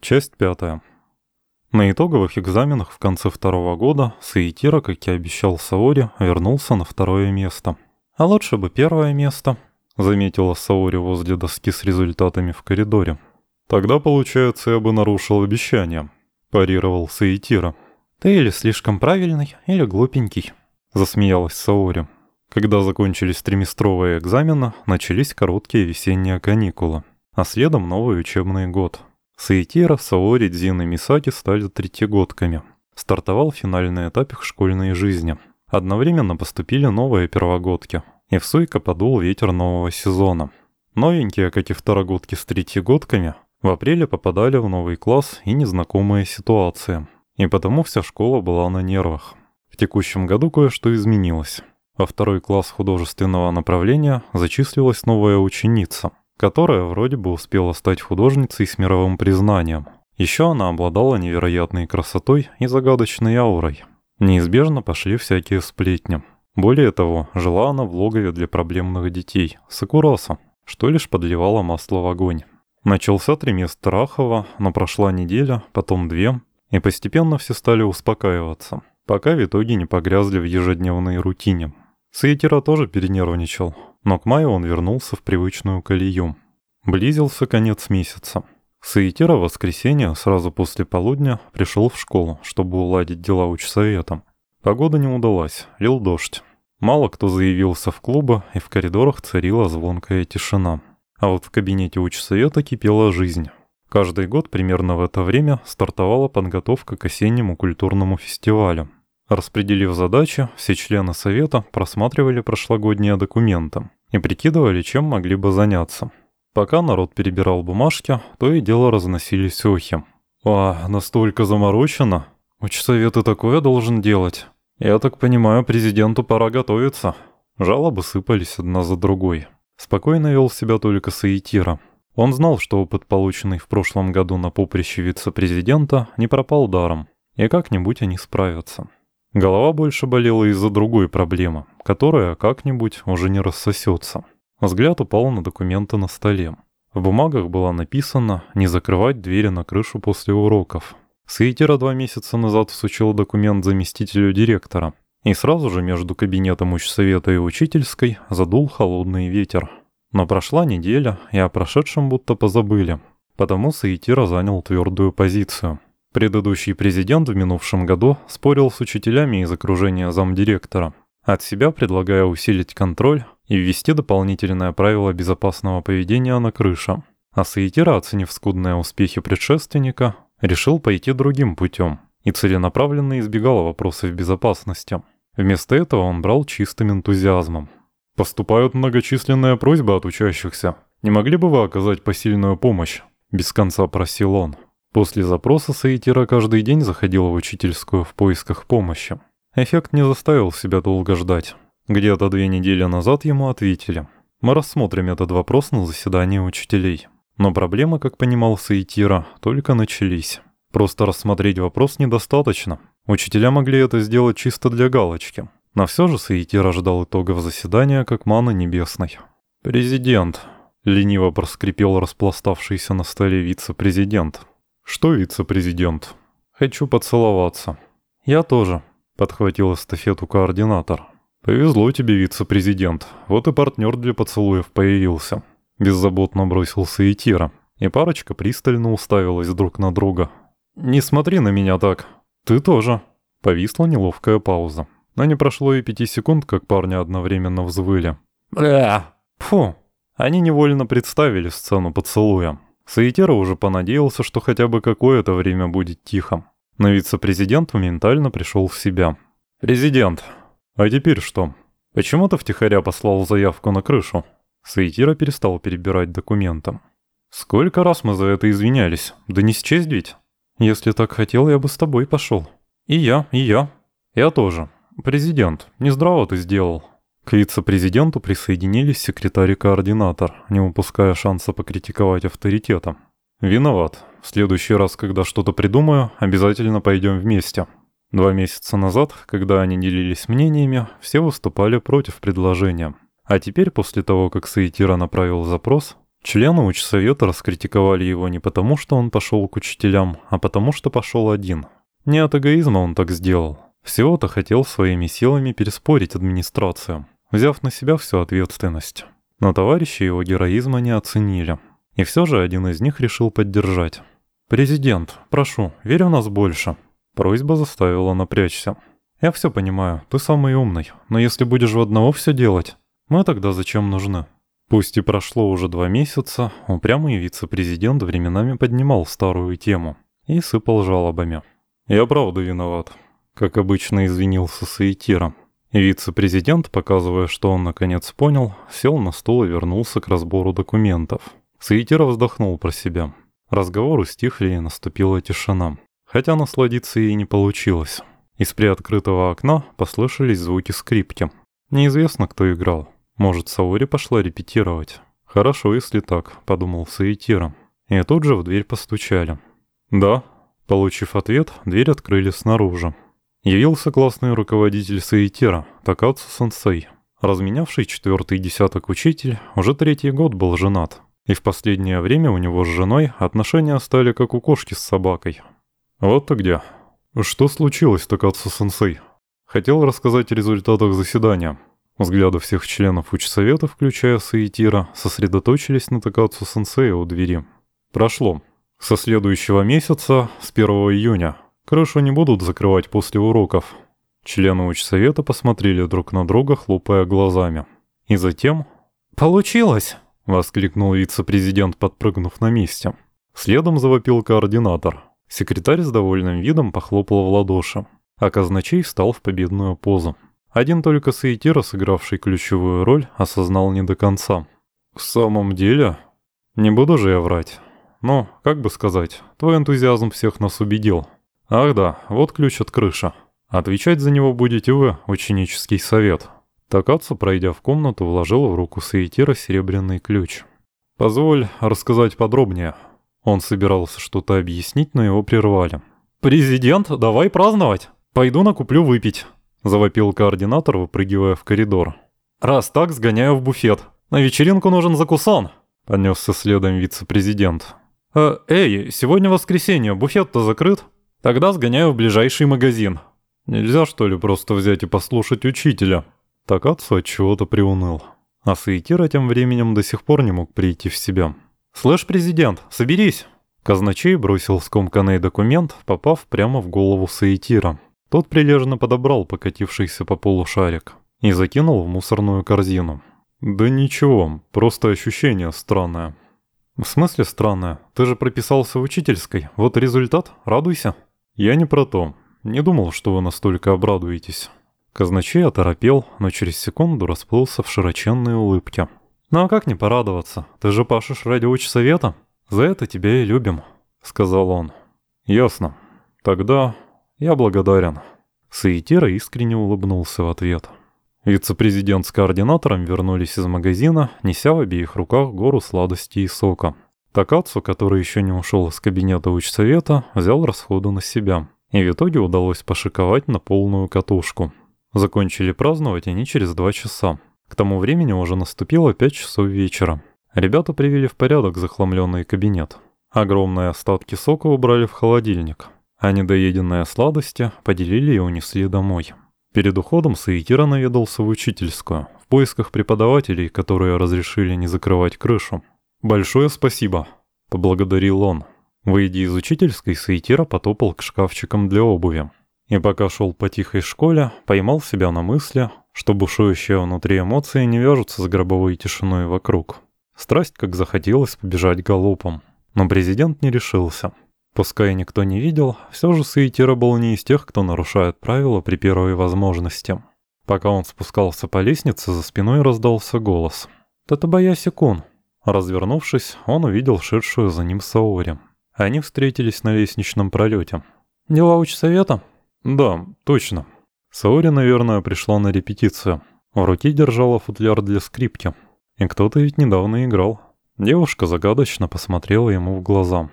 Часть пятая. На итоговых экзаменах в конце второго года Саитира, как и обещал Саори, вернулся на второе место. «А лучше бы первое место», — заметила Саори возле доски с результатами в коридоре. «Тогда, получается, я бы нарушил обещание», — парировал Саитира. «Ты или слишком правильный, или глупенький», — засмеялась Саори. Когда закончились триместровые экзамены, начались короткие весенние каникулы, а следом новый учебный год — Саитира, Саори, Дзин и Мисаки стали третьегодками. Стартовал финальный этап их школьной жизни. Одновременно поступили новые первогодки. И в Суйка подул ветер нового сезона. Новенькие, как и второгодки с третьегодками, в апреле попадали в новый класс и незнакомые ситуации. И потому вся школа была на нервах. В текущем году кое-что изменилось. Во второй класс художественного направления зачислилась новая ученица – которая вроде бы успела стать художницей с мировым признанием. Еще она обладала невероятной красотой и загадочной аурой. Неизбежно пошли всякие сплетни. Более того, жила она в логове для проблемных детей, Сакураса, что лишь подливало масло в огонь. Начался триместр Ахова, но прошла неделя, потом две, и постепенно все стали успокаиваться, пока в итоге не погрязли в ежедневной рутине. Саитира тоже перенервничал, но к маю он вернулся в привычную колею. Близился конец месяца. Саитира в воскресенье, сразу после полудня, пришел в школу, чтобы уладить дела учсоветом. Погода не удалась, лил дождь. Мало кто заявился в клубы, и в коридорах царила звонкая тишина. А вот в кабинете учсовета кипела жизнь. Каждый год примерно в это время стартовала подготовка к осеннему культурному фестивалю. Распределив задачи, все члены совета просматривали прошлогодние документы и прикидывали, чем могли бы заняться. Пока народ перебирал бумажки, то и дело разносились охи. «А, настолько заморочено? Учсовет и такое должен делать. Я так понимаю, президенту пора готовиться». Жалобы сыпались одна за другой. Спокойно вел себя только Саитира. Он знал, что опыт, полученный в прошлом году на поприще вице-президента, не пропал даром, и как-нибудь они справятся. Голова больше болела из-за другой проблемы, которая как-нибудь уже не рассосется. Взгляд упал на документы на столе. В бумагах было написано «Не закрывать двери на крышу после уроков». Саитера два месяца назад всучил документ заместителю директора, и сразу же между кабинетом учсовета и учительской задул холодный ветер. Но прошла неделя, и о прошедшем будто позабыли, потому Саитера занял твердую позицию – Предыдущий президент в минувшем году спорил с учителями из окружения замдиректора, от себя предлагая усилить контроль и ввести дополнительное правило безопасного поведения на крыше. А Саитира, оценив скудные успехи предшественника, решил пойти другим путем и целенаправленно избегал вопросов безопасности. Вместо этого он брал чистым энтузиазмом. «Поступают многочисленные просьбы от учащихся. Не могли бы вы оказать посильную помощь?» Без конца просил он. После запроса Саитира каждый день заходила в учительскую в поисках помощи. Эффект не заставил себя долго ждать. Где-то две недели назад ему ответили. Мы рассмотрим этот вопрос на заседании учителей. Но проблемы, как понимал Саитира, только начались. Просто рассмотреть вопрос недостаточно. Учителя могли это сделать чисто для галочки. Но все же Саитира ждал итогов заседания как маны небесной. «Президент», — лениво проскрипел распластавшийся на столе вице-президент. «Что вице-президент?» «Хочу поцеловаться». «Я тоже», — подхватил эстафету координатор. «Повезло тебе, вице-президент. Вот и партнер для поцелуев появился». Беззаботно бросился и Тира, и парочка пристально уставилась друг на друга. «Не смотри на меня так. Ты тоже». Повисла неловкая пауза. Но не прошло и пяти секунд, как парни одновременно взвыли. «Бля!» Фу. Они невольно представили сцену поцелуя. Саитера уже понадеялся, что хотя бы какое-то время будет тихо. Но вице-президент моментально пришел в себя. «Президент, а теперь что? Почему ты втихаря послал заявку на крышу?» Саитира перестал перебирать документы. «Сколько раз мы за это извинялись? Да не счесть ведь?» «Если так хотел, я бы с тобой пошел». «И я, и я». «Я тоже. Президент, не здраво ты сделал. К вице-президенту присоединились секретарь и координатор, не упуская шанса покритиковать авторитета. «Виноват. В следующий раз, когда что-то придумаю, обязательно пойдем вместе». Два месяца назад, когда они делились мнениями, все выступали против предложения. А теперь, после того, как Саитира направил запрос, Члены учсовета раскритиковали его не потому, что он пошел к учителям, а потому, что пошел один. Не от эгоизма он так сделал. Всего-то хотел своими силами переспорить администрацию, взяв на себя всю ответственность. Но товарищи его героизма не оценили. И все же один из них решил поддержать. «Президент, прошу, верь в нас больше». Просьба заставила напрячься. «Я все понимаю, ты самый умный, но если будешь в одного все делать, мы тогда зачем нужны?» Пусть и прошло уже два месяца, упрямый вице-президент временами поднимал старую тему и сыпал жалобами. «Я правда виноват», — как обычно извинился Саитира. Вице-президент, показывая, что он наконец понял, сел на стул и вернулся к разбору документов. Саитира вздохнул про себя. Разговоры стихли и наступила тишина. Хотя насладиться ей не получилось. Из приоткрытого окна послышались звуки скрипки. Неизвестно, кто играл. Может, Саори пошла репетировать? Хорошо, если так, подумал Саитира. И тут же в дверь постучали. Да. Получив ответ, дверь открыли снаружи. Явился классный руководитель Саитира, Такацу-сенсей. Разменявший четвертый десяток учитель уже третий год был женат. И в последнее время у него с женой отношения стали как у кошки с собакой. Вот ты где. Что случилось, Такацу-сенсей? Хотел рассказать о результатах заседания. Взгляды всех членов учсовета, включая Саитира, сосредоточились на Такацу Сенсея у двери. Прошло. Со следующего месяца, с 1 июня, крышу не будут закрывать после уроков. Члены учсовета посмотрели друг на друга, хлопая глазами. И затем... «Получилось!» — воскликнул вице-президент, подпрыгнув на месте. Следом завопил координатор. Секретарь с довольным видом похлопал в ладоши, а казначей встал в победную позу. Один только Саитира, сыгравший ключевую роль, осознал не до конца. «В самом деле? Не буду же я врать. Но, как бы сказать, твой энтузиазм всех нас убедил. Ах да, вот ключ от крыши. Отвечать за него будете вы, ученический совет». Такацу, пройдя в комнату, вложил в руку Саитира серебряный ключ. «Позволь рассказать подробнее». Он собирался что-то объяснить, но его прервали. «Президент, давай праздновать. Пойду накуплю выпить». — завопил координатор, выпрыгивая в коридор. «Раз так, сгоняю в буфет. На вечеринку нужен закусон!» — понесся следом вице-президент. «Э, «Эй, сегодня воскресенье, буфет-то закрыт? Тогда сгоняю в ближайший магазин. Нельзя, что ли, просто взять и послушать учителя?» Такацу от чего-то приуныл. А Саитира тем временем до сих пор не мог прийти в себя. «Слышь, президент, соберись!» Казначей бросил скомканный документ, попав прямо в голову Саитира. Тот прилежно подобрал покатившийся по полу шарик и закинул в мусорную корзину. «Да ничего, просто ощущение странное». «В смысле странное? Ты же прописался в учительской. Вот результат, радуйся». «Я не про то. Не думал, что вы настолько обрадуетесь». Казначей оторопел, но через секунду расплылся в широченной улыбке. «Ну а как не порадоваться? Ты же пашешь ради учсовета. За это тебя и любим», — сказал он. «Ясно. Тогда «Я благодарен». Саитира искренне улыбнулся в ответ. Вице-президент с координатором вернулись из магазина, неся в обеих руках гору сладостей и сока. Такацу, который еще не ушел из кабинета учсовета, взял расходы на себя. И в итоге удалось пошиковать на полную катушку. Закончили праздновать они через два часа. К тому времени уже наступило пять часов вечера. Ребята привели в порядок захламленный кабинет. Огромные остатки сока убрали в холодильник а недоеденные сладости поделили и унесли домой. Перед уходом Саитира наведался в учительскую, в поисках преподавателей, которые разрешили не закрывать крышу. «Большое спасибо», — поблагодарил он. Выйдя из учительской, Саитира потопал к шкафчикам для обуви. И пока шел по тихой школе, поймал себя на мысли, что бушующие внутри эмоции не вяжутся с гробовой тишиной вокруг. Страсть как захотелось побежать галопом. Но президент не решился. Пускай никто не видел, все же Саитира был не из тех, кто нарушает правила при первой возможности. Пока он спускался по лестнице, за спиной раздался голос. «Татабаяси-кун». Развернувшись, он увидел шедшую за ним Саори. Они встретились на лестничном пролете. «Дела учсовета?» «Да, точно». Саори, наверное, пришла на репетицию. В руке держала футляр для скрипки. И кто-то ведь недавно играл. Девушка загадочно посмотрела ему в глаза.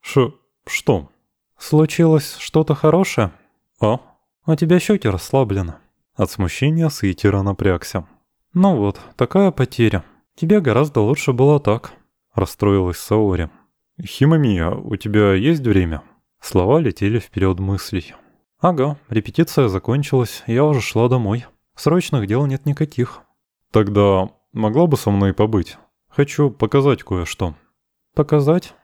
«Ш... «Что?» «Случилось что-то хорошее?» «А?» «У тебя щеки расслаблены». От смущения Саитира напрягся. «Ну вот, такая потеря. Тебе гораздо лучше было так». расстроилась Саори. «Химамия, у тебя есть время?» Слова летели вперед мыслей. «Ага, репетиция закончилась, я уже шла домой. Срочных дел нет никаких». «Тогда могла бы со мной побыть? Хочу показать кое-что». «Показать?»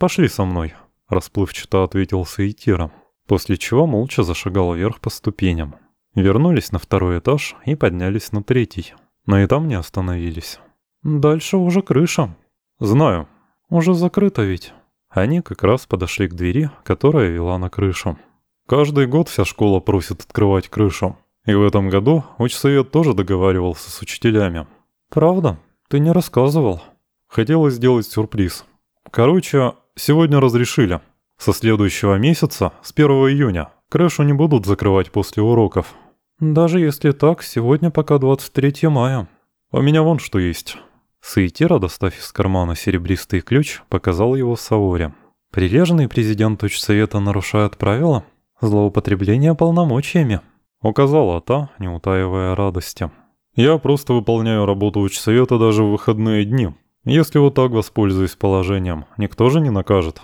«Пошли со мной», — расплывчато ответил Саитира, после чего молча зашагал вверх по ступеням. Вернулись на второй этаж и поднялись на третий, но и там не остановились. «Дальше уже крыша». «Знаю. Уже закрыто ведь». Они как раз подошли к двери, которая вела на крышу. Каждый год вся школа просит открывать крышу. И в этом году учсовет тоже договаривался с учителями. «Правда? Ты не рассказывал». Хотелось сделать сюрприз. Короче, сегодня разрешили. Со следующего месяца, с 1 июня, крышу не будут закрывать после уроков. Даже если так, сегодня пока 23 мая. У меня вон что есть. Саитира, достав из кармана серебристый ключ, показал его Саоре. Прилежный президент учсовета нарушает правила? Злоупотребление полномочиями. Указала та, не утаивая радости. Я просто выполняю работу учсовета даже в выходные дни. Если вот так воспользуюсь положением, никто же не накажет.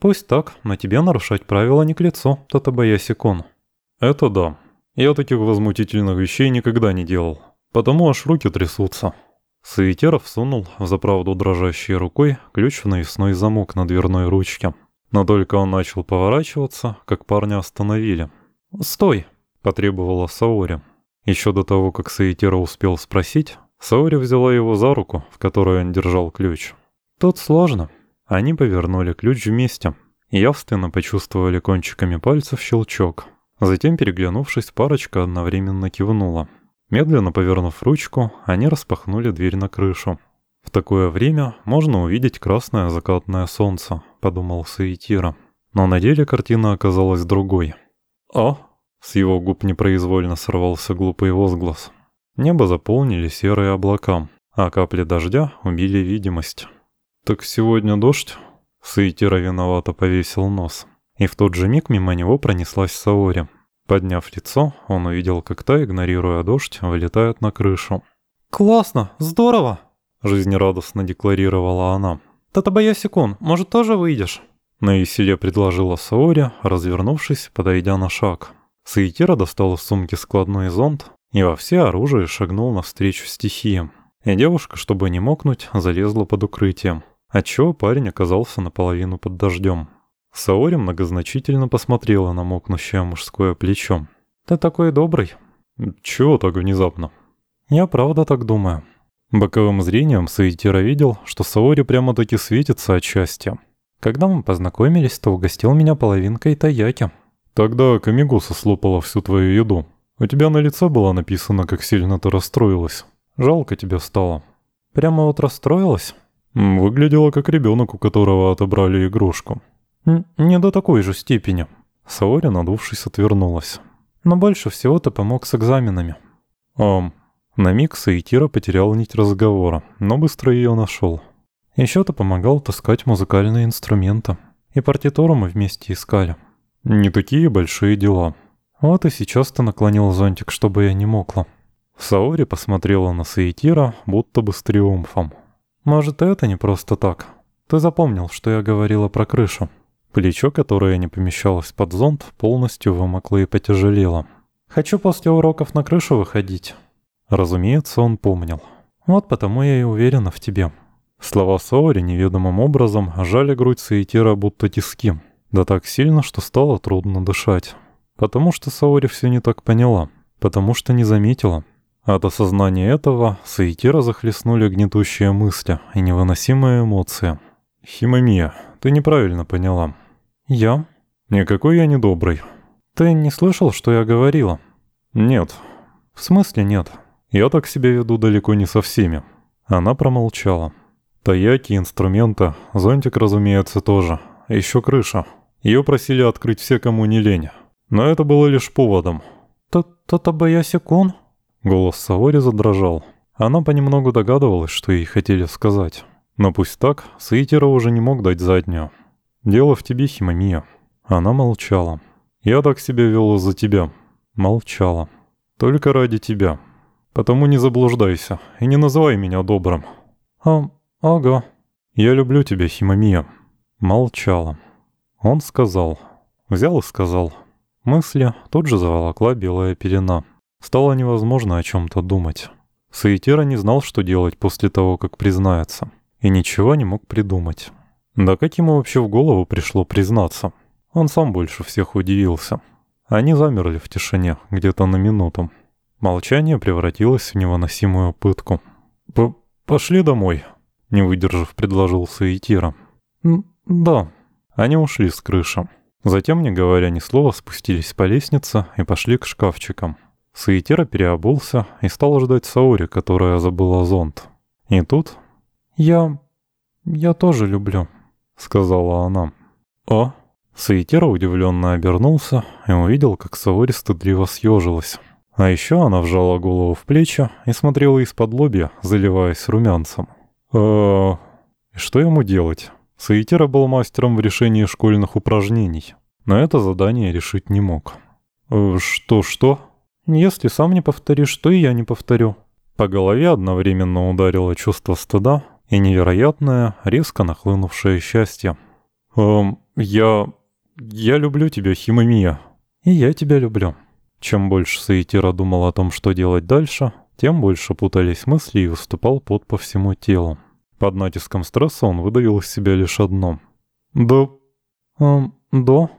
Пусть так, но тебе нарушать правила не к лицу, Татабаяси-кун. Это да. Я таких возмутительных вещей никогда не делал. Потому аж руки трясутся. Саитеров сунул в заправду дрожащей рукой ключ в навесной замок на дверной ручке. Но только он начал поворачиваться, как парня остановили. «Стой!» — потребовала Саори. Еще до того, как Саитера успел спросить, Саори взяла его за руку, в которой он держал ключ. «Тут сложно». Они повернули ключ вместе явственно почувствовали кончиками пальцев щелчок. Затем, переглянувшись, парочка одновременно кивнула. Медленно повернув ручку, они распахнули дверь на крышу. «В такое время можно увидеть красное закатное солнце», — подумал Саитира. Но на деле картина оказалась другой. «О!» — с его губ непроизвольно сорвался глупый возглас. Небо заполнили серые облака, а капли дождя убили видимость. «Так сегодня дождь?» Саитира виновато повесил нос. И в тот же миг мимо него пронеслась Саори. Подняв лицо, он увидел, как та, игнорируя дождь, вылетает на крышу. «Классно! Здорово!» — жизнерадостно декларировала она. «Татабаясикун, может, тоже выйдешь?» На веселе предложила Саори, развернувшись, подойдя на шаг. Саитира достал из сумки складной зонт и во все оружие шагнул навстречу стихии. И девушка, чтобы не мокнуть, залезла под укрытие, отчего парень оказался наполовину под дождем. Саори многозначительно посмотрела на мокнущее мужское плечо. «Ты такой добрый». «Чего так внезапно?» «Я правда так думаю». Боковым зрением Саитира видел, что Саори прямо-таки светится от счастья. Когда мы познакомились, то угостил меня половинкой таяки. Тогда Камигуса слопала всю твою еду. У тебя на лице было написано, как сильно ты расстроилась. Жалко тебе стало. Прямо вот расстроилась? Выглядела как ребенок, у которого отобрали игрушку. «Не до такой же степени». Саори, надувшись, отвернулась. «Но больше всего ты помог с экзаменами». «Ам...» На миг Саитира потерял нить разговора, но быстро ее нашел. Еще ты помогал таскать музыкальные инструменты. И партитуру мы вместе искали. Не такие большие дела. Вот и сейчас ты наклонил зонтик, чтобы я не мокла. Саори посмотрела на Саитира, будто бы с триумфом. Может, это не просто так. Ты запомнил, что я говорила про крышу. Плечо, которое не помещалось под зонт, полностью вымокло и потяжелело. «Хочу после уроков на крышу выходить». Разумеется, он помнил. «Вот потому я и уверена в тебе». Слова Саори неведомым образом жали грудь Саитира будто тиски. Да так сильно, что стало трудно дышать. Потому что Саори все не так поняла. Потому что не заметила. От осознания этого Саитира захлестнули гнетущие мысли и невыносимые эмоции. «Химамия, ты неправильно поняла». «Я?» «Никакой я не добрый». «Ты не слышал, что я говорила?» «Нет». «В смысле нет?» «Я так себя веду далеко не со всеми». Она промолчала. Таяки, инструмента, зонтик, разумеется, тоже. Еще крыша. Ее просили открыть все, кому не лень. Но это было лишь поводом. «Та-та-та-баясикун?» Голос Саори задрожал. Она понемногу догадывалась, что ей хотели сказать. Но пусть так, Саитера уже не мог дать заднюю. «Дело в тебе, Химамия». Она молчала. «Я так себя вел из-за тебя». Молчала. «Только ради тебя. Потому не заблуждайся и не называй меня добрым». «А, ага». «Я люблю тебя, Химамия». Молчала. Он сказал. Взял и сказал. Мысли тут же заволокла белая пелена. Стало невозможно о чем-то думать. Саитира не знал, что делать после того, как признается. И ничего не мог придумать. Да как ему вообще в голову пришло признаться? Он сам больше всех удивился. Они замерли в тишине, где-то на минуту. Молчание превратилось в невыносимую пытку. П «Пошли домой», — не выдержав, предложил Саитира. «Да». Они ушли с крыши. Затем, не говоря ни слова, спустились по лестнице и пошли к шкафчикам. Саитира переобулся и стал ждать Саори, которая забыла зонт. И тут... «Я... я тоже люблю», — сказала она. «О?» Саитира удивленно обернулся и увидел, как Саори стыдливо съежилась. А еще она вжала голову в плечи и смотрела из-под лобья, заливаясь румянцем. э Что ему делать? Саитира был мастером в решении школьных упражнений, но это задание решить не мог. «Что-что?» «Э, «Если сам не повторишь, то и я не повторю». По голове одновременно ударило чувство стыда и невероятное, резко нахлынувшее счастье. «Эм, я... я люблю тебя, Химамия». «И я тебя люблю». Чем больше Саитира думал о том, что делать дальше, тем больше путались мысли и выступал пот по всему телу. Под натиском стресса он выдавил из себя лишь одно. «Да... Эм, да...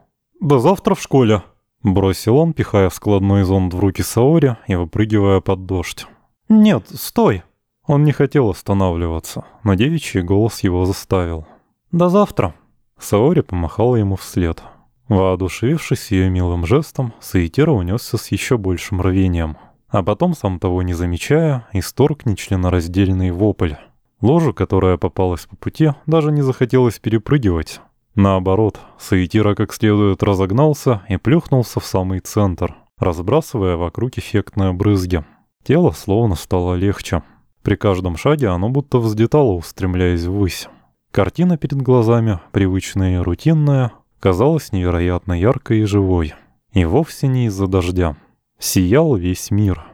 Да завтра в школе!» Бросил он, пихая складной зонт в руки Саори и выпрыгивая под дождь. «Нет, стой!» Он не хотел останавливаться, но девичий голос его заставил. «До завтра!» Саори помахала ему вслед. Воодушевившись ее милым жестом, Саитира унесся с еще большим рвением. А потом, сам того не замечая, исторг нечленораздельный вопль. Ложу, которая попалась по пути, даже не захотелось перепрыгивать. Наоборот, Саитира как следует разогнался и плюхнулся в самый центр, разбрасывая вокруг эффектные брызги. Тело словно стало легче. При каждом шаге оно будто взлетало, устремляясь ввысь. Картина перед глазами, привычная и рутинная, казалась невероятно яркой и живой. И вовсе не из-за дождя. Сиял весь мир.